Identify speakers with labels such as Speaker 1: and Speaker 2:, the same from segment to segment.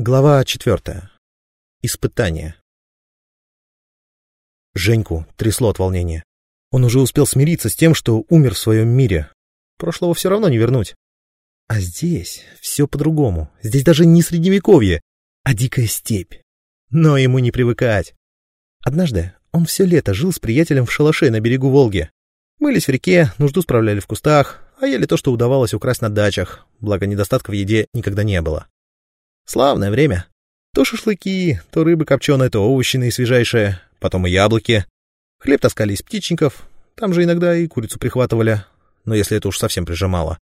Speaker 1: Глава четвертая. Испытание. Женьку трясло от волнения. Он уже успел смириться с тем, что умер в своем мире. Прошлого все равно не вернуть. А здесь все по-другому. Здесь даже не средневековье, а дикая степь. Но ему не привыкать. Однажды он все лето жил с приятелем в шалаше на берегу Волги. Мылись в реке, нужду справляли в кустах, а ели то, что удавалось украсть на дачах, благо недостатка в еде никогда не было. Славное время. То шашлыки, то рыбы копченые, то овощные свежайшие, потом и яблоки. Хлеб таскали из птичников, там же иногда и курицу прихватывали, но если это уж совсем прижимало.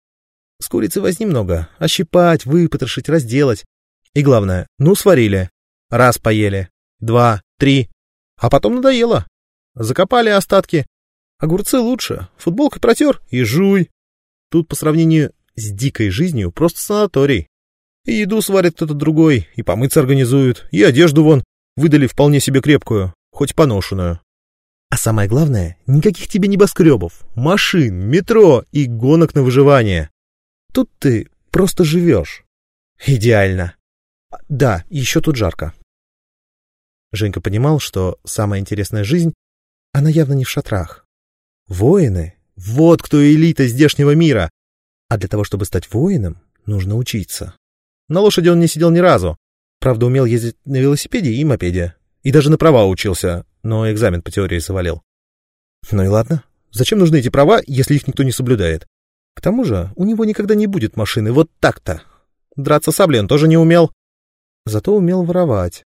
Speaker 1: С курицы возни много, ощипать, выпотрошить, разделать. И главное, ну сварили. Раз поели, два, три, а потом надоело. Закопали остатки. Огурцы лучше, футболкой протер и жуй. Тут по сравнению с дикой жизнью просто санаторий. И еду сварит кто-то другой, и помыться организуют, и одежду вон выдали вполне себе крепкую, хоть поношенную. А самое главное, никаких тебе небоскребов, машин, метро и гонок на выживание. Тут ты просто живешь. Идеально. Да, еще тут жарко. Женька понимал, что самая интересная жизнь, она явно не в шатрах. Воины — вот кто элита здешнего мира. А для того, чтобы стать воином, нужно учиться. На лошади он не сидел ни разу. Правда, умел ездить на велосипеде и мопеде. И даже на права учился, но экзамен по теории завалил. Ну и ладно. Зачем нужны эти права, если их никто не соблюдает? К тому же у него никогда не будет машины вот так-то. Драться саблей он тоже не умел. Зато умел воровать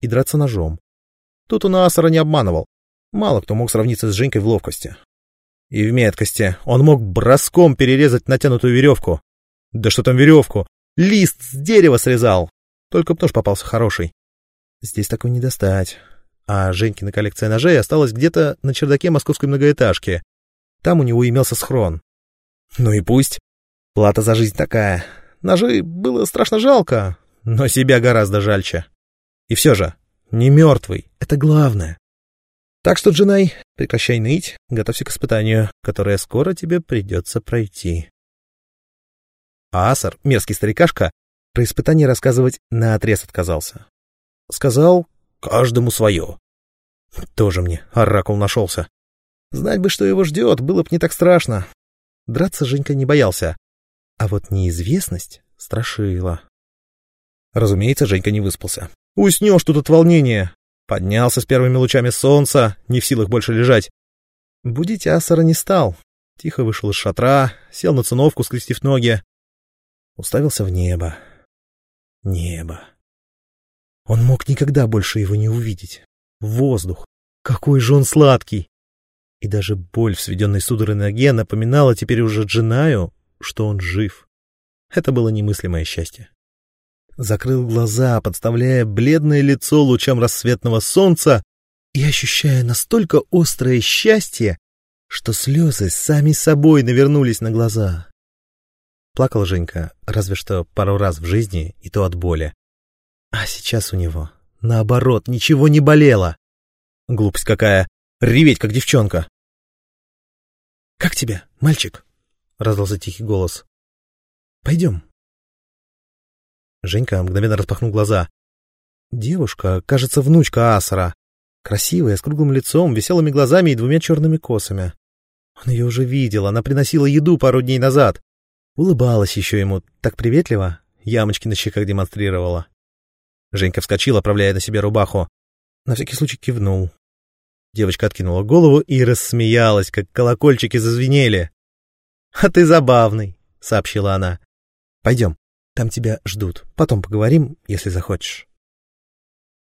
Speaker 1: и драться ножом. Тут он Асара не обманывал. Мало кто мог сравниться с Женькой в ловкости. И в меткости он мог броском перерезать натянутую веревку. Да что там веревку? Лист с дерева срезал. Только б нож попался хороший. Здесь такой не достать. А Женькина коллекция ножей осталась где-то на чердаке московской многоэтажки. Там у него имелся схрон. Ну и пусть. Плата за жизнь такая. Ножи было страшно жалко, но себя гораздо жальче. И все же, не мертвый, это главное. Так что, Джинай, прекращай ныть, готовься к испытанию, которое скоро тебе придется пройти. А Асар, мерзкий старикашка, про испытание рассказывать наотрез отказался. Сказал, каждому свое. Тоже мне оракул нашелся. Знать бы, что его ждет, было бы не так страшно. Драться Женька не боялся, а вот неизвестность страшила. Разумеется, Женька не выспался. Уснешь тут от волнения. Поднялся с первыми лучами солнца, не в силах больше лежать. Будить Асара не стал. Тихо вышел из шатра, сел на циновку, скрестив ноги. Уставился в небо. Небо. Он мог никогда больше его не увидеть. Воздух. Какой же он сладкий! И даже боль в сведенной судорой ноге напоминала теперь уже Джинаю, что он жив. Это было немыслимое счастье закрыл глаза, подставляя бледное лицо лучам рассветного солнца и ощущая настолько острое счастье, что слезы сами собой навернулись на глаза. Плакал Женька разве что пару раз в жизни, и то от боли. А сейчас у него, наоборот, ничего не болело. Глупость какая, реветь, как девчонка. — Как тебя, мальчик? — раздался тихий голос. — Пойдем. Женька мгновенно распахнул глаза. Девушка, кажется, внучка Асара. Красивая, с круглым лицом, веселыми глазами и двумя черными косами. Он ее уже видел, она приносила еду пару дней назад. Улыбалась еще ему так приветливо, ямочки на щеках демонстрировала. Женька вскочил, оправляя на себе рубаху. На всякий случай кивнул. Девочка откинула голову и рассмеялась, как колокольчики зазвенели. — А ты забавный, — сообщила она. — Пойдем. Там тебя ждут. Потом поговорим, если захочешь.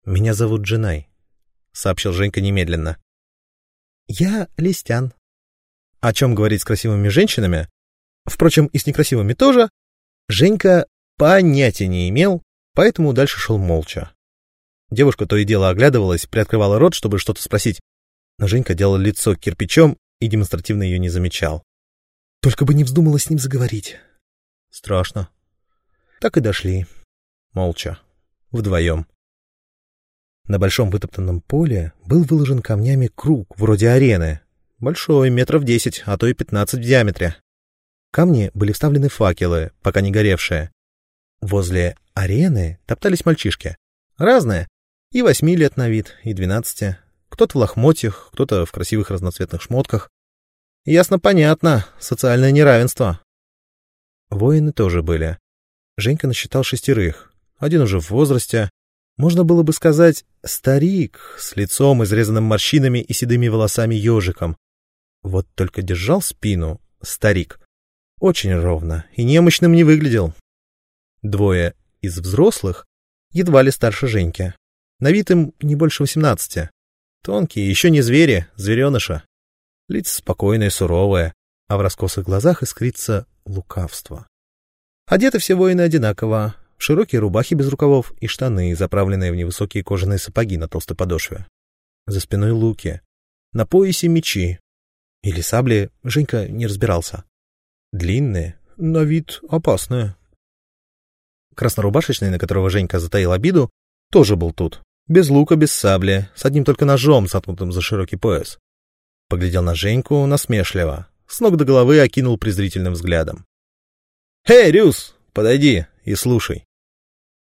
Speaker 1: Меня зовут Джинай, сообщил Женька немедленно. Я Листян. О чем говорить с красивыми женщинами? Впрочем, и с некрасивыми тоже. Женька понятия не имел, поэтому дальше шел молча. Девушка то и дело оглядывалась, приоткрывала рот, чтобы что-то спросить, но Женька делал лицо кирпичом и демонстративно ее не замечал. Только бы не вздумала с ним заговорить. Страшно. Так и дошли. Молча. Вдвоем. На большом вытоптанном поле был выложен камнями круг, вроде арены. Большой, метров десять, а то и пятнадцать в диаметре. Камни были вставлены факелы, пока не горевшие. Возле арены топтались мальчишки. Разные. И восьми лет на вид, и двенадцати. Кто-то в лохмотьях, кто-то в красивых разноцветных шмотках. Ясно-понятно, социальное неравенство. Воины тоже были. Женька насчитал шестерых. Один уже в возрасте. Можно было бы сказать «старик» с лицом, изрезанным морщинами и седыми волосами ежиком. Вот только держал спину старик. Очень ровно и немощным не выглядел. Двое из взрослых едва ли старше Женьки. На вид им не больше восемнадцати. Тонкие, еще не звери, звереныша. Лица спокойные, суровые, а в раскосых глазах искрится лукавство. Одеты все воины одинаково, в широкие рубахи без рукавов и штаны, заправленные в невысокие кожаные сапоги на толстой подошве. За спиной луки, на поясе мечи. Или сабли, Женька не разбирался. Длинные, на вид опасные. Краснорубашечный, на которого Женька затаил обиду, тоже был тут. Без лука, без сабли, с одним только ножом, заткнутым за широкий пояс. Поглядел на Женьку насмешливо, с ног до головы окинул презрительным взглядом. «Эй, Рюс, подойди и слушай.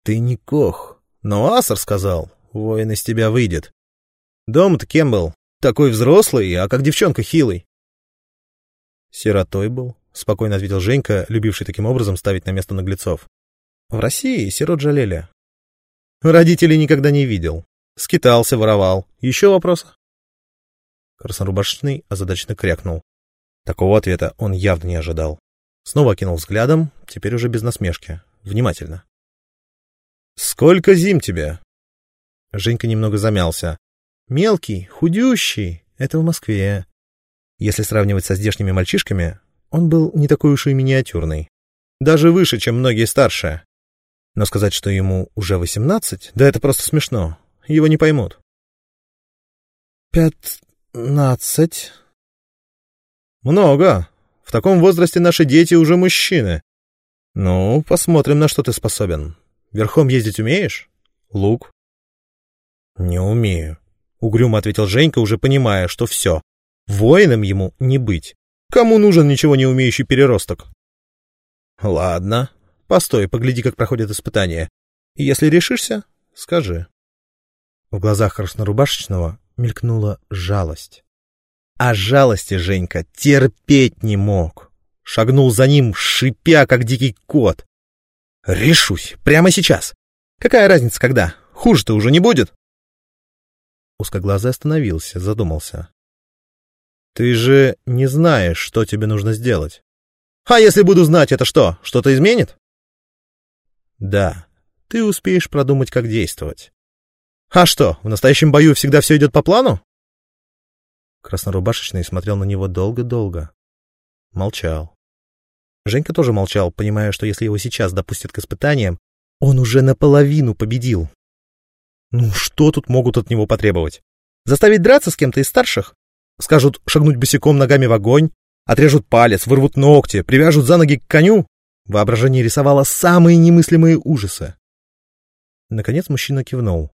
Speaker 1: Ты не кох, но Асар сказал, воин из тебя выйдет. Дом-то кем был? Такой взрослый, а как девчонка хилый. Сиротой был, спокойно ответил Женька, любивший таким образом ставить на место наглецов. В России сирот жалели, Родителей никогда не видел. Скитался, воровал. Еще вопросы? Краснорубашечный озадаченно крякнул. Такого ответа он явно не ожидал. Снова окинул взглядом, теперь уже без насмешки. Внимательно. «Сколько зим тебе?» Женька немного замялся. «Мелкий, худющий. Это в Москве». Если сравнивать со здешними мальчишками, он был не такой уж и миниатюрный. Даже выше, чем многие старшие. Но сказать, что ему уже восемнадцать, да это просто смешно. Его не поймут. «Пятнадцать...» «Много. В таком возрасте наши дети уже мужчины. Ну, посмотрим, на что ты способен. Верхом ездить умеешь? Лук?» «Не умею», — угрюмо ответил Женька, уже понимая, что все. Воином ему не быть. Кому нужен ничего не умеющий переросток? «Ладно», Постой, погляди, как проходит испытание. И если решишься, скажи. В глазах краснорубашечного мелькнула жалость. А жалости Женька терпеть не мог. Шагнул за ним, шипя, как дикий кот. «Решусь! Прямо сейчас! Какая разница, когда? Хуже-то уже не будет!» Узкоглазый остановился, задумался. «Ты же не знаешь, что тебе нужно сделать. А если буду знать, это что, что-то изменит?» Да, ты успеешь продумать, как действовать. А что, в настоящем бою всегда все идет по плану? Краснорубашечный смотрел на него долго-долго. Молчал. Женька тоже молчал, понимая, что если его сейчас допустят к испытаниям, он уже наполовину победил. Ну, что тут могут от него потребовать? Заставить драться с кем-то из старших? Скажут шагнуть босиком ногами в огонь, отрежут палец, вырвут ногти, привяжут за ноги к коню? Воображение рисовало самые немыслимые ужасы. Наконец мужчина кивнул.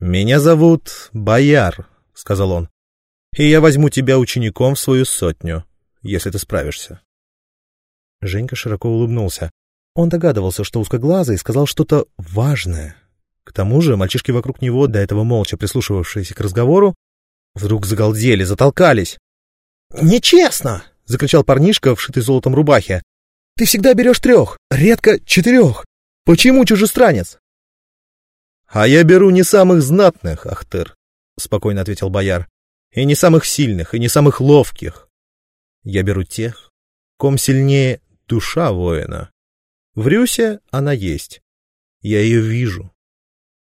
Speaker 1: «Меня зовут Бояр», — сказал он, — «и я возьму тебя учеником в свою сотню, если ты справишься». Женька широко улыбнулся. Он догадывался, что узкоглазый сказал что-то важное. К тому же мальчишки вокруг него, до этого молча прислушивавшиеся к разговору, вдруг загалдели, затолкались. «Нечестно!» — закричал парнишка, вшитый золотом рубахе. Ты всегда берешь трех, редко четырех. Почему чужестранец? — А я беру не самых знатных, Ахтыр, — спокойно ответил бояр, — и не самых сильных, и не самых ловких. Я беру тех, ком сильнее душа воина. В Рюсе она есть. Я ее вижу.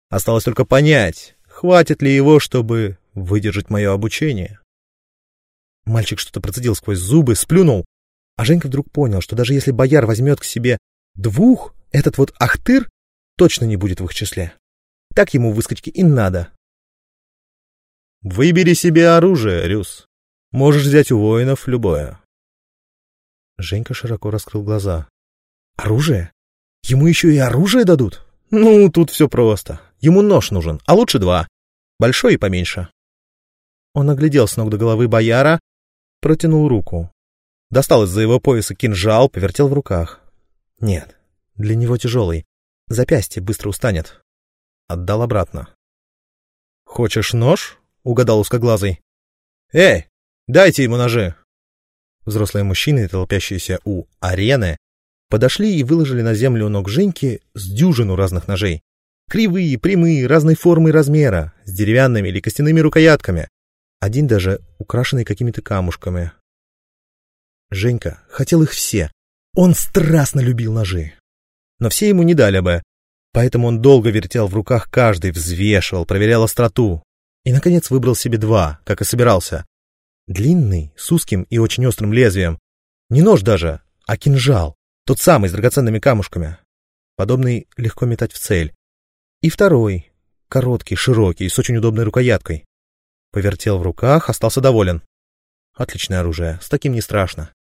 Speaker 1: Осталось только понять, хватит ли его, чтобы выдержать мое обучение. Мальчик что-то процедил сквозь зубы, сплюнул а Женька вдруг понял, что даже если бояр возьмет к себе двух, этот вот Ахтыр точно не будет в их числе. Так ему выскочки и надо. «Выбери себе оружие, Рюс. Можешь взять у воинов любое». Женька широко раскрыл глаза. «Оружие? Ему еще и оружие дадут? Ну, тут все просто. Ему нож нужен, а лучше два. Большой и поменьше». Он оглядел с ног до головы бояра, протянул руку достал из-за его пояса кинжал, повертел в руках. Нет, Для него тяжелый. Запястье быстро устанет. Отдал обратно. «Хочешь нож?» — угадал узкоглазый. «Эй, дайте ему ножи!» Взрослые мужчины, толпящиеся у арены, подошли и выложили на землю у ног Женьки с дюжину разных ножей. Кривые, прямые, разной формы и размера, с деревянными или костяными рукоятками. Один даже украшенный какими-то камушками. Женька хотел их все. Он страстно любил ножи. Но все ему не дали бы, поэтому он долго вертел в руках каждый, взвешивал, проверял остроту. И, наконец, выбрал себе два, как и собирался. Длинный, с узким и очень острым лезвием. Не нож даже, а кинжал. Тот самый, с драгоценными камушками. Подобный легко метать в цель. И второй, короткий, широкий, с очень удобной рукояткой. Повертел в руках, остался доволен. Отличное оружие, с таким не страшно.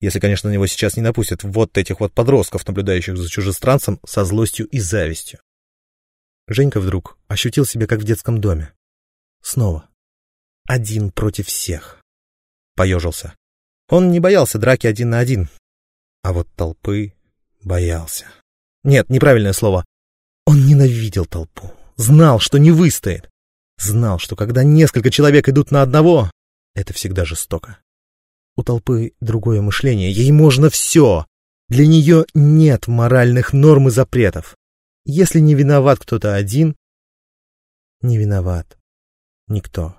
Speaker 1: Если, конечно, на него сейчас не напустят вот этих вот подростков, наблюдающих за чужестранцем со злостью и завистью. Женька вдруг ощутил себя как в детском доме. Снова. Один против всех. Поежился. Он не боялся драки один на один. А вот толпы боялся. Нет, неправильное слово. Он ненавидел толпу. Знал, что не выстоит. Знал, что когда несколько человек идут на одного, это всегда жестоко. У толпы другое мышление. Ей можно все. Для нее нет моральных норм и запретов. Если не виноват кто-то один, не виноват никто.